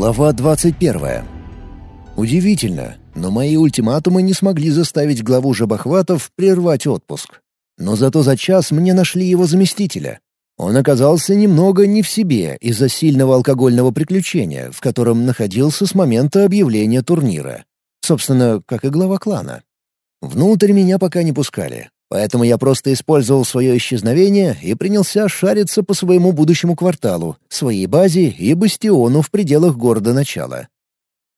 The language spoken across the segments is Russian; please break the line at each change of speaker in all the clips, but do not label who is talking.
Глава 21. Удивительно, но мои ультиматумы не смогли заставить главу жабохватов прервать отпуск. Но зато за час мне нашли его заместителя. Он оказался немного не в себе из-за сильного алкогольного приключения, в котором находился с момента объявления турнира. Собственно, как и глава клана. Внутрь меня пока не пускали, Поэтому я просто использовал свое исчезновение и принялся шариться по своему будущему кварталу, своей базе и бастиону в пределах города начала.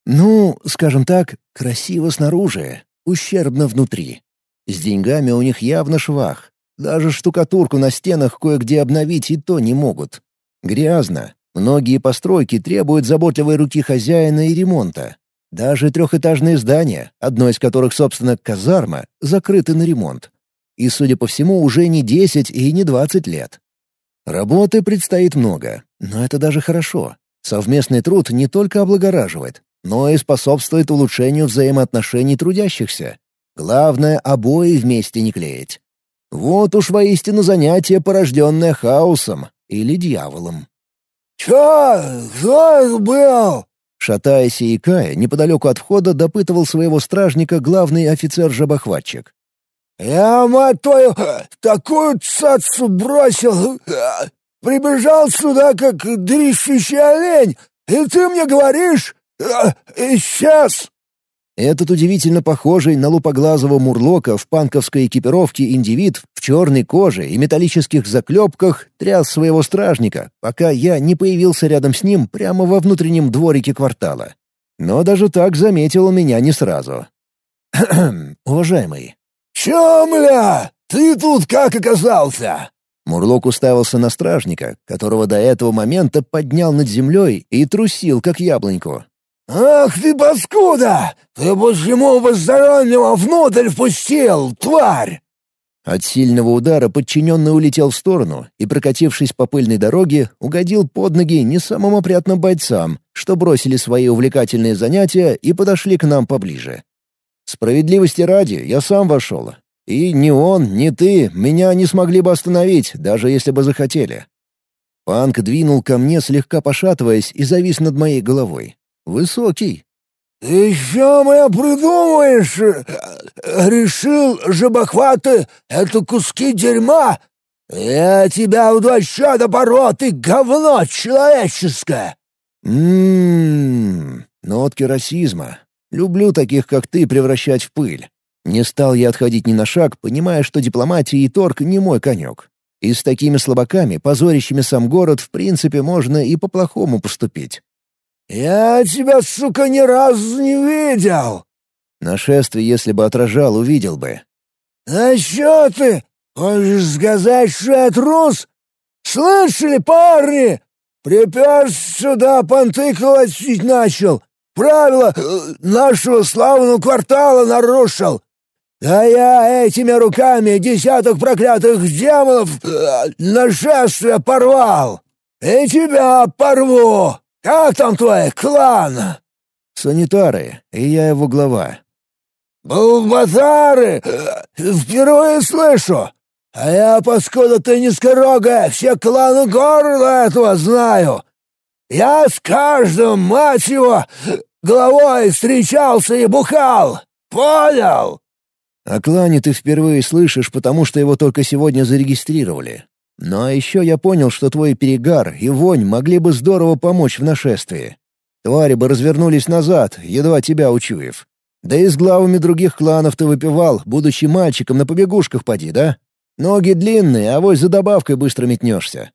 Ну, скажем так, красиво снаружи, ущербно внутри. С деньгами у них явно швах. Даже штукатурку на стенах кое-где обновить и то не могут. Грязно. Многие постройки требуют заботливой руки хозяина и ремонта. Даже трехэтажные здания, одно из которых, собственно, казарма, закрыты на ремонт. И, судя по всему, уже не 10 и не 20 лет. Работы предстоит много, но это даже хорошо. Совместный труд не только облагораживает, но и способствует улучшению взаимоотношений трудящихся. Главное, обои вместе не клеить. Вот уж воистину занятие, порожденное хаосом или дьяволом.
«Чё? Кто это был?»
Шатаясь и икая, неподалеку от входа допытывал своего стражника главный офицер-жабохватчик.
«Я, мать твою, такую цацу бросил! Прибежал сюда, как дрищущий олень, и ты мне говоришь, исчез!»
Этот удивительно похожий на лупоглазого мурлока в панковской экипировке индивид в черной коже и металлических заклепках тряс своего стражника, пока я не появился рядом с ним прямо во внутреннем дворике квартала. Но даже так заметил меня не сразу. «Уважаемый,
«Чё, мля, ты тут как оказался?»
Мурлок уставился на стражника, которого до этого момента поднял над землей и трусил, как яблоньку.
«Ах ты, паскуда! Ты почему постороннего внутрь впустил, тварь?»
От сильного удара подчиненный улетел в сторону и, прокатившись по пыльной дороге, угодил под ноги не самым опрятным бойцам, что бросили свои увлекательные занятия и подошли к нам поближе. Справедливости ради, я сам вошел. И ни он, ни ты меня не смогли бы остановить, даже если бы захотели. Панк двинул ко мне, слегка пошатываясь, и завис над моей головой. Высокий.
«Ты что моя придумаешь? Решил, жабохваты — это куски дерьма? Я тебя в два счета порот, ты говно человеческое!»
«М-м-м, нотки расизма. Люблю таких, как ты, превращать в пыль. Не стал я отходить ни на шаг, понимая, что дипломатия и торг не мой конек. И с такими слабаками, позорящими сам город, в принципе, можно и по-плохому поступить.
«Я тебя, сука, ни разу не видел!»
Нашествие, если бы отражал, увидел бы.
«А что ты? Хочешь сказать, что я трус? Слышали, парни? Приперся сюда, понты колотить начал. Правила э, нашего славного квартала нарушил. А я этими руками десяток проклятых демонов э, нашествие порвал. И тебя порву. Как там твой клан?»
«Санитары, и я его глава».
«Булбатары! Э, впервые слышу! А я, поскольку ты низкорогая, все кланы города этого знаю! Я с каждым, мать его, головой встречался и бухал! Понял?»
О клане ты впервые слышишь, потому что его только сегодня зарегистрировали. Но еще я понял, что твой перегар и вонь могли бы здорово помочь в нашествии. Твари бы развернулись назад, едва тебя учуяв. Да и с главами других кланов ты выпивал, будучи мальчиком на побегушках поди, да? Ноги длинные, а вось за добавкой быстро метнешься.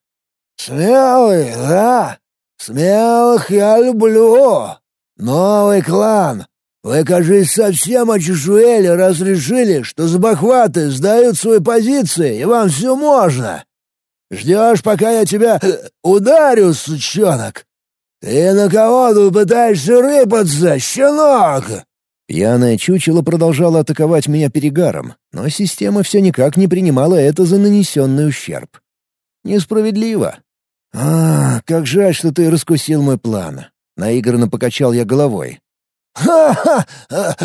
«Смелый, да? «Смелых я люблю! Новый клан! Вы, кажись, совсем очешуели, раз решили, что забахваты сдают свои позиции, и вам все можно! Ждешь, пока я тебя э, ударю, сучонок? Ты на кого тут пытаешься рыпаться, щенок?»
Пьяное чучело продолжало атаковать меня перегаром, но система все никак не принимала это за нанесенный ущерб. Несправедливо. «А, как жаль, что ты раскусил мой план!» Наигранно покачал я головой.
«Ха-ха!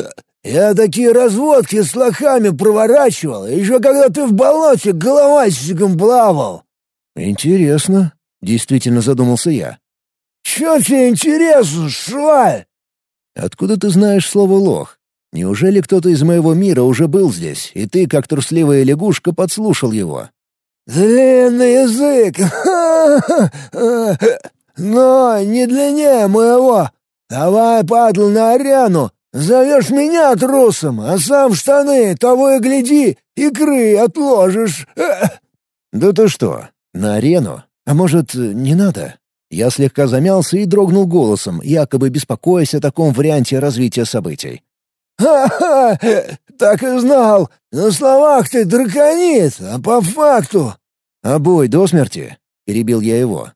Я такие разводки с лохами проворачивал, еще когда ты в болоте головастиком плавал!»
«Интересно», — действительно задумался я.
Чё тебе интересно, шваль?»
«Откуда ты знаешь слово «лох»? Неужели кто-то из моего мира уже был здесь, и ты, как трусливая лягушка, подслушал его?»
«Длинный язык! Но не длиннее моего! Давай, падл, на арену! Зовешь меня трусом, а сам в штаны, того и гляди, икры отложишь!»
«Да ты что, на арену? А может, не надо?» Я слегка замялся и дрогнул голосом, якобы беспокоясь о таком варианте развития событий.
«Ха-ха! Так и знал! На словах ты драконит, а по факту...»
«А бой до смерти?» — перебил я его.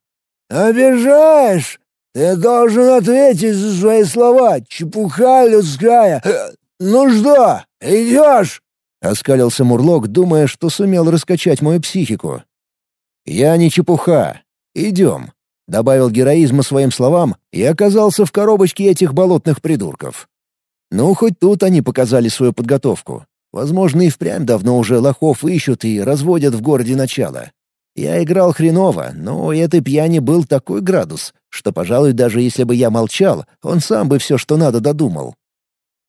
«Обижаешь? Ты должен ответить за свои слова, чепуха людская! Ну что, идешь?»
— оскалился Мурлок, думая, что сумел раскачать мою психику. «Я не чепуха. Идем», — добавил героизма своим словам и оказался в коробочке этих болотных придурков. Ну, хоть тут они показали свою подготовку. Возможно, и впрямь давно уже лохов ищут и разводят в городе начало. Я играл хреново, но у этой пьяни был такой градус, что, пожалуй, даже если бы я молчал, он сам бы все, что надо, додумал.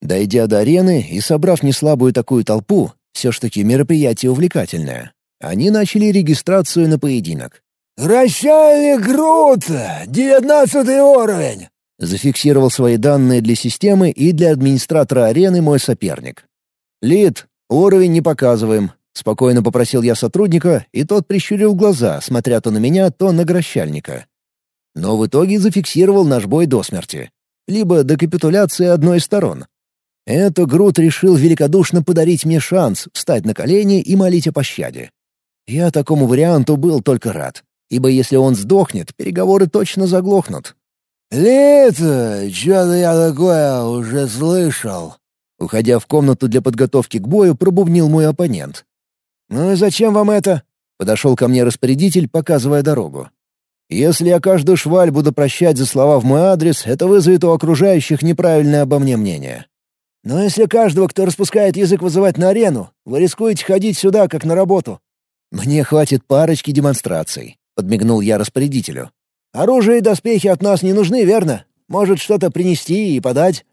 Дойдя до арены и собрав неслабую такую толпу, все ж таки мероприятие увлекательное, они начали регистрацию на поединок.
«Прощальный Грут! Девятнадцатый уровень!»
Зафиксировал свои данные для системы и для администратора арены мой соперник. «Лид, уровень не показываем», — спокойно попросил я сотрудника, и тот прищурил глаза, смотря то на меня, то на грощальника. Но в итоге зафиксировал наш бой до смерти. Либо до капитуляции одной из сторон. Это Грут решил великодушно подарить мне шанс встать на колени и молить о пощаде. Я такому варианту был только рад, ибо если он сдохнет, переговоры точно заглохнут,
«Лето, что-то я такое уже слышал».
Уходя в комнату для подготовки к бою, пробубнил мой оппонент. «Ну и зачем вам это?» — подошел ко мне распорядитель, показывая дорогу. «Если я каждую шваль буду прощать за слова в мой адрес, это вызовет у окружающих неправильное обо мне мнение. Но если каждого, кто распускает язык, вызывать на арену, вы рискуете ходить сюда, как на работу». «Мне хватит парочки демонстраций», — подмигнул я распорядителю. Оружие и доспехи от нас не нужны, верно? Может, что-то принести и подать?»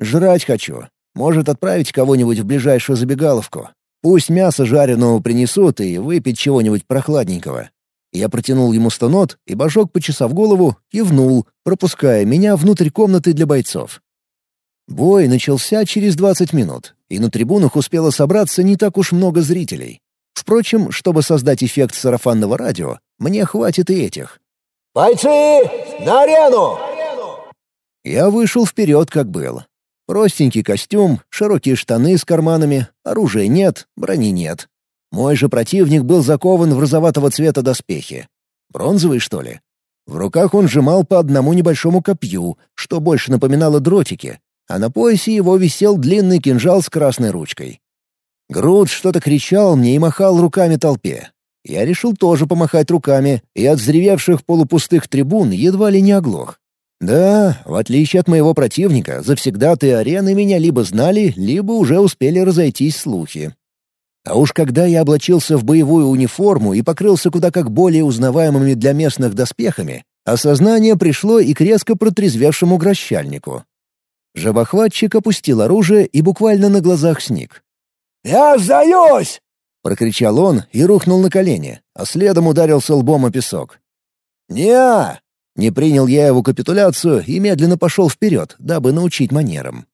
«Жрать хочу. Может, отправить кого-нибудь в ближайшую забегаловку. Пусть мясо жареного принесут и выпить чего-нибудь прохладненького». Я протянул ему стонот, и Божок, почесав голову, кивнул, пропуская меня внутрь комнаты для бойцов. Бой начался через 20 минут, и на трибунах успело собраться не так уж много зрителей. Впрочем, чтобы создать эффект сарафанного радио, мне хватит и этих.
«Бойцы, на арену!»
Я вышел вперед, как был. Простенький костюм, широкие штаны с карманами, оружия нет, брони нет. Мой же противник был закован в розоватого цвета доспехи. Бронзовый, что ли? В руках он сжимал по одному небольшому копью, что больше напоминало дротики, а на поясе его висел длинный кинжал с красной ручкой. Груд что-то кричал мне и махал руками толпе. Я решил тоже помахать руками, и от взревевших полупустых трибун едва ли не оглох. Да, в отличие от моего противника, завсегда-ты арены меня либо знали, либо уже успели разойтись слухи. А уж когда я облачился в боевую униформу и покрылся куда как более узнаваемыми для местных доспехами, осознание пришло и к резко протрезвевшему грощальнику. Жабохватчик опустил оружие и буквально на глазах сник.
«Я сдаюсь!»
— прокричал он и рухнул на колени, а следом ударился лбом о песок. не Не принял я его капитуляцию и медленно пошел вперед, дабы научить манерам.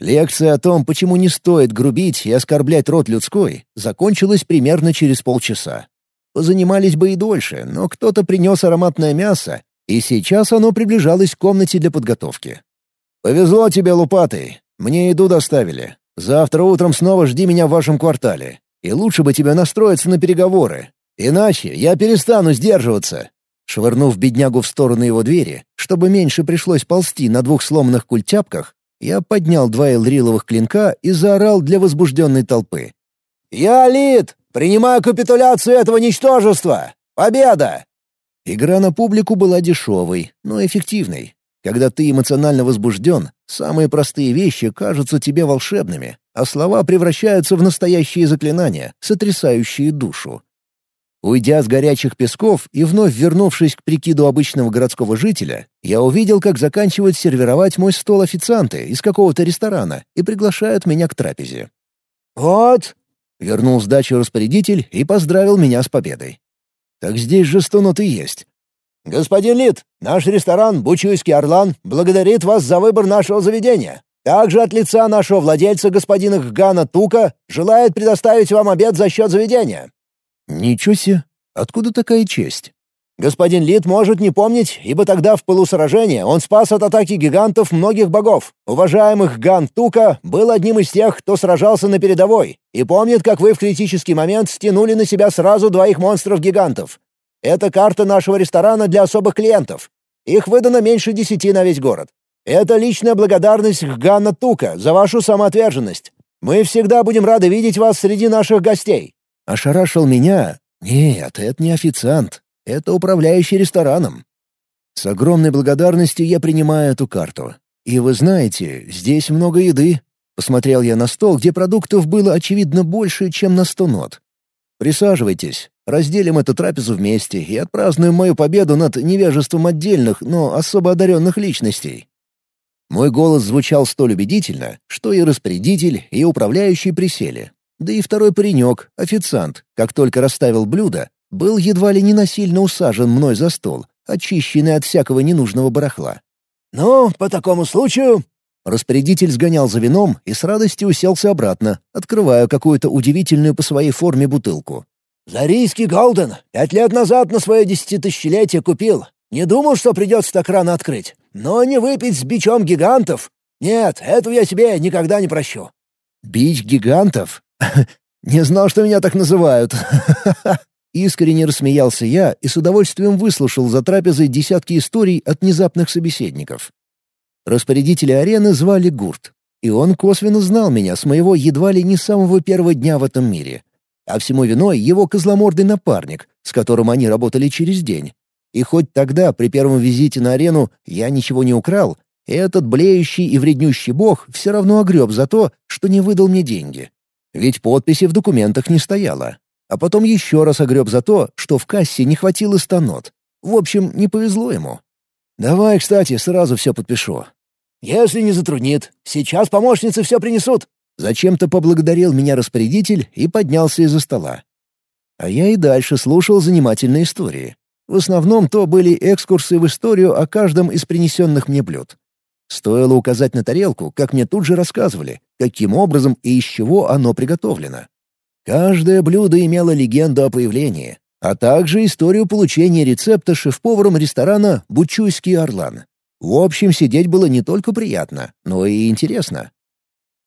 Лекция о том, почему не стоит грубить и оскорблять род людской, закончилась примерно через полчаса. Позанимались бы и дольше, но кто-то принес ароматное мясо, и сейчас оно приближалось к комнате для подготовки. «Повезло тебе, лупатый. Мне еду доставили. Завтра утром снова жди меня в вашем квартале. И лучше бы тебе настроиться на переговоры. Иначе я перестану сдерживаться». Швырнув беднягу в сторону его двери, чтобы меньше пришлось ползти на двух сломанных культяпках, я поднял два элриловых клинка и заорал для возбужденной толпы. «Я Лид! Принимаю капитуляцию этого ничтожества! Победа!» Игра на публику была дешевой, но эффективной. Когда ты эмоционально возбужден, самые простые вещи кажутся тебе волшебными, а слова превращаются в настоящие заклинания, сотрясающие душу. Уйдя с горячих песков и вновь вернувшись к прикиду обычного городского жителя, я увидел, как заканчивают сервировать мой стол официанты из какого-то ресторана и приглашают меня к трапезе.
«Вот!»
— вернул сдачу распорядитель и поздравил меня с победой. «Так здесь же сто нот и есть».
«Господин Лид, наш ресторан «Бучуйский Орлан» благодарит вас за выбор нашего заведения. Также от лица нашего владельца господина Гана Тука желает предоставить вам обед за счет заведения.
«Ничего себе! Откуда такая честь?»
Господин Лид может не помнить, ибо тогда в пылу сражения он спас от атаки гигантов многих богов. Уважаемых Ган Тука был одним из тех, кто сражался на передовой, и помнит, как вы в критический момент стянули на себя сразу двоих монстров-гигантов. Это карта нашего ресторана для особых клиентов. Их выдано меньше десяти на весь город. Это личная благодарность Ганна Тука за вашу самоотверженность. Мы всегда будем рады видеть вас среди наших гостей.
Ошарашил меня? Нет, это не официант. Это управляющий рестораном. С огромной благодарностью я принимаю эту карту. И вы знаете, здесь много еды. Посмотрел я на стол, где продуктов было очевидно больше, чем на сто нот. Присаживайтесь, разделим эту трапезу вместе и отпразднуем мою победу над невежеством отдельных, но особо одаренных личностей. Мой голос звучал столь убедительно, что и распорядитель, и управляющий присели. Да и второй паренек, официант, как только расставил блюдо, был едва ли не насильно усажен мной за стол, очищенный от всякого ненужного барахла.
«Ну, по такому случаю...»
Распорядитель сгонял за вином и с радостью уселся обратно, открывая какую-то удивительную по своей форме бутылку.
«Зарийский Голден пять лет назад на свое десятитысячелетие купил. Не думал, что придется так рано открыть. Но не выпить с бичом гигантов. Нет, этого я себе никогда не прощу».
«Бич гигантов? Не знал, что меня так называют. Искренне рассмеялся я и с удовольствием выслушал за трапезой десятки историй от внезапных собеседников. Распорядителя арены звали Гурт, и он косвенно знал меня с моего едва ли не самого первого дня в этом мире. А всему виной его козломордый напарник, с которым они работали через день. И хоть тогда, при первом визите на арену, я ничего не украл, этот блеющий и вреднющий бог все равно огреб за то, что не выдал мне деньги. Ведь подписи в документах не стояло. А потом еще раз огреб за то, что в кассе не хватило ста нот. В общем, не повезло ему. «Давай, кстати, сразу все подпишу».
«Если не затруднит. Сейчас помощницы все принесут».
Зачем-то поблагодарил меня распорядитель и поднялся из-за стола. А я и дальше слушал занимательные истории. В основном то были экскурсы в историю о каждом из принесенных мне блюд. Стоило указать на тарелку, как мне тут же рассказывали, каким образом и из чего оно приготовлено. Каждое блюдо имело легенду о появлении, а также историю получения рецепта шеф-поваром ресторана «Бучуйский орлан». В общем, сидеть было не только приятно, но и интересно.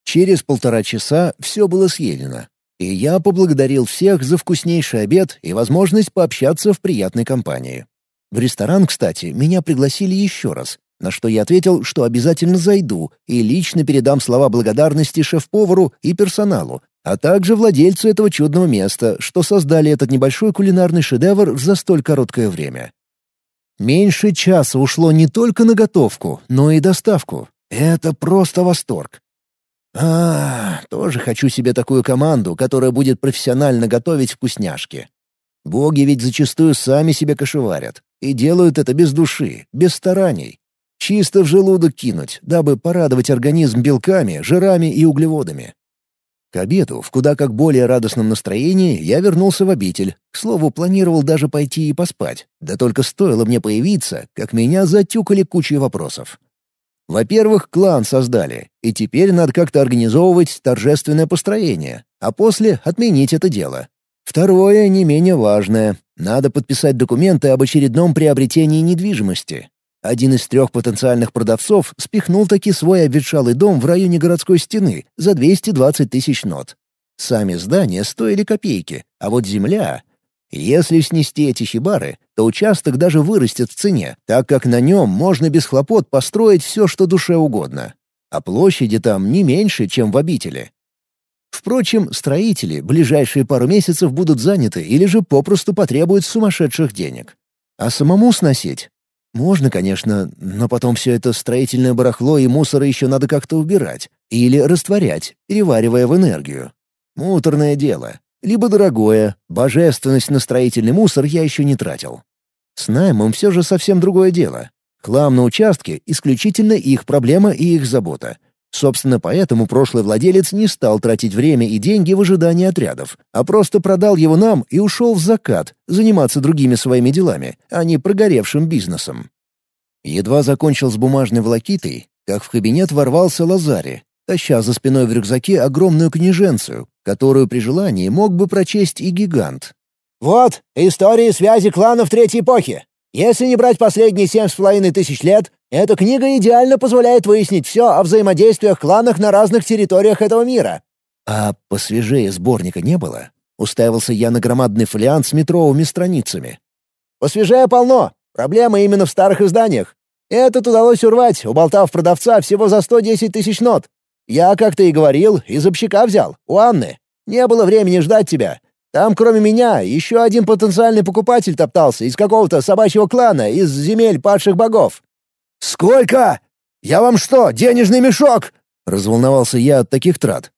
Через полтора часа все было съедено, и я поблагодарил всех за вкуснейший обед и возможность пообщаться в приятной компании. В ресторан, кстати, меня пригласили еще раз, на что я ответил, что обязательно зайду и лично передам слова благодарности шеф-повару и персоналу, а также владельцу этого чудного места, что создали этот небольшой кулинарный шедевр за столь короткое время. Меньше часа ушло не только на готовку, но и доставку. Это просто восторг. А, тоже хочу себе такую команду, которая будет профессионально готовить вкусняшки. Боги ведь зачастую сами себе кошеварят. И делают это без души, без стараний. Чисто в желудок кинуть, дабы порадовать организм белками, жирами и углеводами. К обеду, в куда как более радостном настроении, я вернулся в обитель. К слову, планировал даже пойти и поспать. Да только стоило мне появиться, как меня затюкали кучей вопросов. Во-первых, клан создали, и теперь надо как-то организовывать торжественное построение, а после отменить это дело. Второе, не менее важное. Надо подписать документы об очередном приобретении недвижимости. Один из трех потенциальных продавцов спихнул таки свой обветшалый дом в районе городской стены за 220 тысяч нот. Сами здания стоили копейки, а вот земля... Если снести эти хибары, то участок даже вырастет в цене, так как на нем можно без хлопот построить все, что душе угодно. А площади там не меньше, чем в обители. Впрочем, строители ближайшие пару месяцев будут заняты или же попросту потребуют сумасшедших денег. А самому сносить можно, конечно, но потом все это строительное барахло и мусор еще надо как-то убирать. Или растворять, переваривая в энергию. Муторное дело. либо дорогое, божественность на строительный мусор я еще не тратил. С наймом все же совсем другое дело. Хлам на участке — исключительно их проблема и их забота. Собственно, поэтому прошлый владелец не стал тратить время и деньги в ожидании отрядов, а просто продал его нам и ушел в закат, заниматься другими своими делами, а не прогоревшим бизнесом. Едва закончил с бумажной волокитой, как в кабинет ворвался Лазари, таща за спиной в рюкзаке огромную книженцию, которую при желании мог бы прочесть и гигант.
«Вот, истории связи кланов Третьей эпохи. Если не брать последние семь с половиной тысяч лет, эта книга идеально позволяет выяснить все о взаимодействиях кланов на разных территориях этого мира».
«А посвежее сборника не было?» Уставился я на громадный фолиант с метровыми страницами.
«Посвежее полно. Проблема именно в старых изданиях. Этот удалось урвать, уболтав продавца всего за 110 тысяч нот. Я, как ты и говорил, из общака взял, у Анны. Не было времени ждать тебя. Там, кроме меня, еще один потенциальный покупатель топтался из какого-то собачьего клана, из земель падших богов».
«Сколько? Я вам что, денежный мешок?» — разволновался я от таких трат.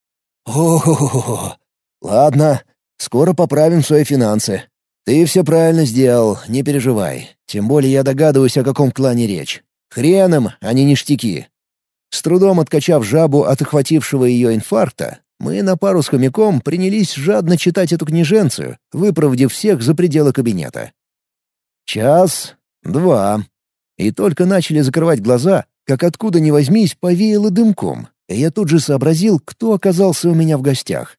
«О, ладно, скоро поправим свои финансы. Ты все правильно сделал, не переживай. Тем более я догадываюсь, о каком клане речь. Хреном, а не ништяки. С трудом откачав жабу от охватившего ее инфаркта, мы на пару с хомяком принялись жадно читать эту книженцию, выпроводив всех за пределы кабинета. Час, два. И только начали закрывать глаза, как откуда ни возьмись повеяло дымком, и я тут же сообразил, кто оказался у меня в гостях.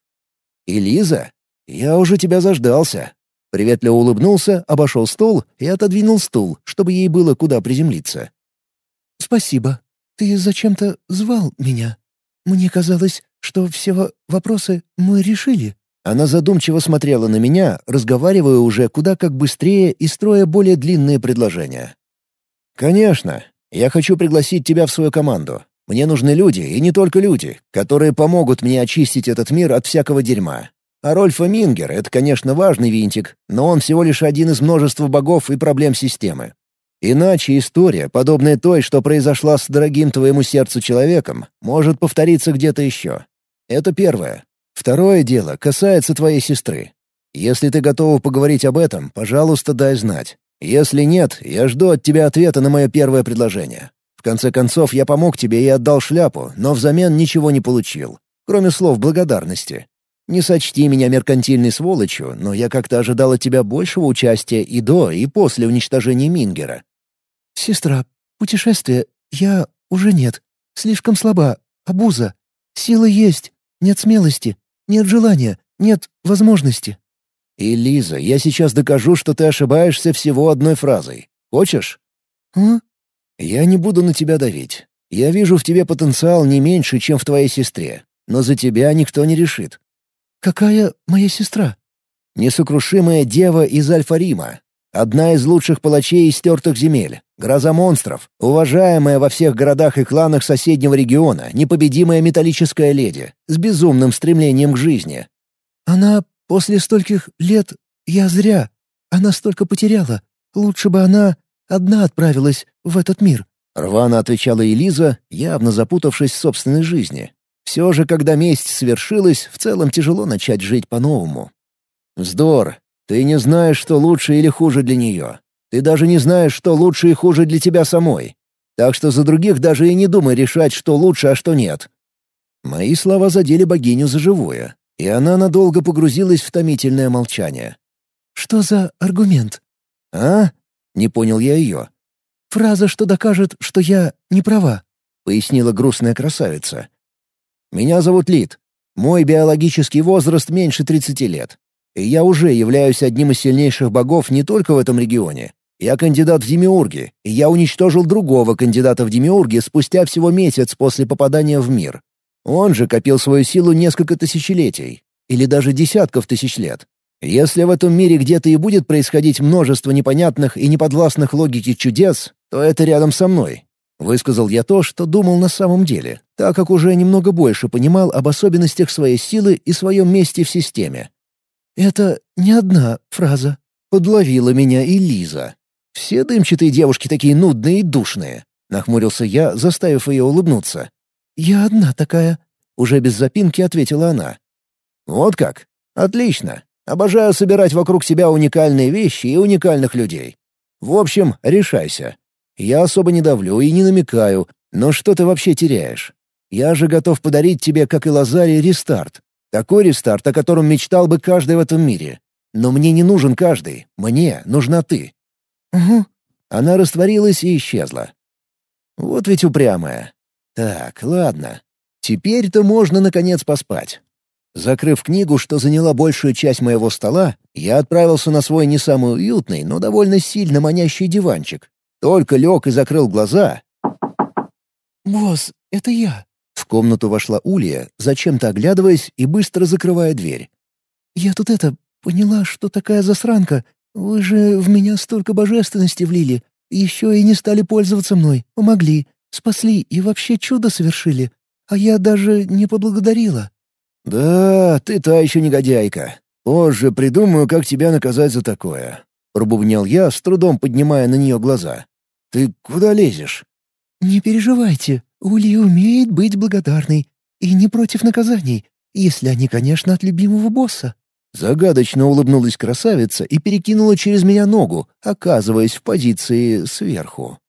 «Элиза, я уже тебя заждался». Приветливо улыбнулся, обошел стол и отодвинул стул, чтобы ей было куда приземлиться.
«Спасибо. Ты зачем-то звал меня. Мне казалось, что все вопросы мы решили».
Она задумчиво смотрела на меня, разговаривая уже куда как быстрее и строя более длинные предложения. «Конечно. Я хочу пригласить тебя в свою команду. Мне нужны люди, и не только люди, которые помогут мне очистить этот мир от всякого дерьма. А Рольфа Мингер — это, конечно, важный винтик, но он всего лишь один из множества богов и проблем системы. Иначе история, подобная той, что произошла с дорогим твоему сердцу человеком, может повториться где-то еще. Это первое. Второе дело касается твоей сестры. Если ты готова поговорить об этом, пожалуйста, дай знать. Если нет, я жду от тебя ответа на мое первое предложение. В конце концов, я помог тебе и отдал шляпу, но взамен ничего не получил, кроме слов благодарности. Не сочти меня меркантильной сволочью, но я как-то ожидал от тебя большего участия и до, и после уничтожения Мингера.
«Сестра, путешествие я уже нет. Слишком слаба, обуза. Сила есть, нет смелости, нет желания, нет возможности».
«И, Лиза, я сейчас докажу, что ты ошибаешься всего одной фразой. Хочешь?»
«А?»
«Я не буду на тебя давить. Я вижу в тебе потенциал не меньше, чем в твоей сестре. Но за тебя никто не решит».
«Какая моя сестра?»
«Несокрушимая дева из Альфа-Рима. Одна из лучших палачей из стертых земель, гроза монстров, уважаемая во всех городах и кланах соседнего региона, непобедимая металлическая леди, с безумным стремлением к жизни.
«Она после стольких лет... Я зря. Она столько потеряла. Лучше бы она одна отправилась в этот мир».
Рвано отвечала Элиза, явно запутавшись в собственной жизни. Все же, когда месть свершилась, в целом тяжело начать жить по-новому. Вздор, ты не знаешь, что лучше или хуже для нее. Ты даже не знаешь, что лучше и хуже для тебя самой. Так что за других даже и не думай решать, что лучше, а что нет». Мои слова задели богиню за живое, и она надолго погрузилась в томительное молчание.
«Что за аргумент?»
«А?» — не понял я ее.
«Фраза, что докажет, что я не права», —
пояснила грустная красавица. «Меня зовут Лид. Мой биологический возраст меньше тридцати лет. И я уже являюсь одним из сильнейших богов не только в этом регионе. Я кандидат в демиурги, и я уничтожил другого кандидата в демиурги спустя всего месяц после попадания в мир. Он же копил свою силу несколько тысячелетий, или даже десятков тысяч лет. Если в этом мире где-то и будет происходить множество непонятных и неподвластных логике чудес, то это рядом со мной. Высказал я то, что думал на самом деле, так как уже немного больше понимал об особенностях своей силы и своем месте в системе.
«Это не одна фраза», —
подловила меня и Лиза. «Все дымчатые девушки такие нудные и душные», — нахмурился я, заставив ее улыбнуться.
«Я одна такая», —
уже без запинки ответила она. «Вот как? Отлично. Обожаю собирать вокруг себя уникальные вещи и уникальных людей. В общем, решайся. Я особо не давлю и не намекаю, но что ты вообще теряешь? Я же готов подарить тебе, как и Лазаре, рестарт. Такой рестарт, о котором мечтал бы каждый в этом мире. Но мне не нужен каждый. Мне нужна ты.
Угу.
Она растворилась и исчезла. Вот ведь упрямая. Так, ладно. Теперь-то можно, наконец, поспать. Закрыв книгу, что заняла большую часть моего стола, я отправился на свой не самый уютный, но довольно сильно манящий диванчик. Только лег и закрыл глаза.
«Босс, это я».
В комнату вошла Улья, зачем-то оглядываясь и быстро закрывая дверь.
«Я тут это... поняла, что такая засранка. Вы же в меня столько божественности влили. Еще и не стали пользоваться мной, помогли, спасли и вообще чудо совершили. А я даже не поблагодарила».
«Да, ты та еще негодяйка. Позже придумаю, как тебя наказать за такое», — пробубнил я, с трудом поднимая на нее глаза. «Ты куда лезешь?»
«Не переживайте, Улья умеет быть благодарной и не против наказаний, если они, конечно, от любимого босса».
Загадочно улыбнулась красавица и перекинула через меня ногу, оказываясь в позиции сверху.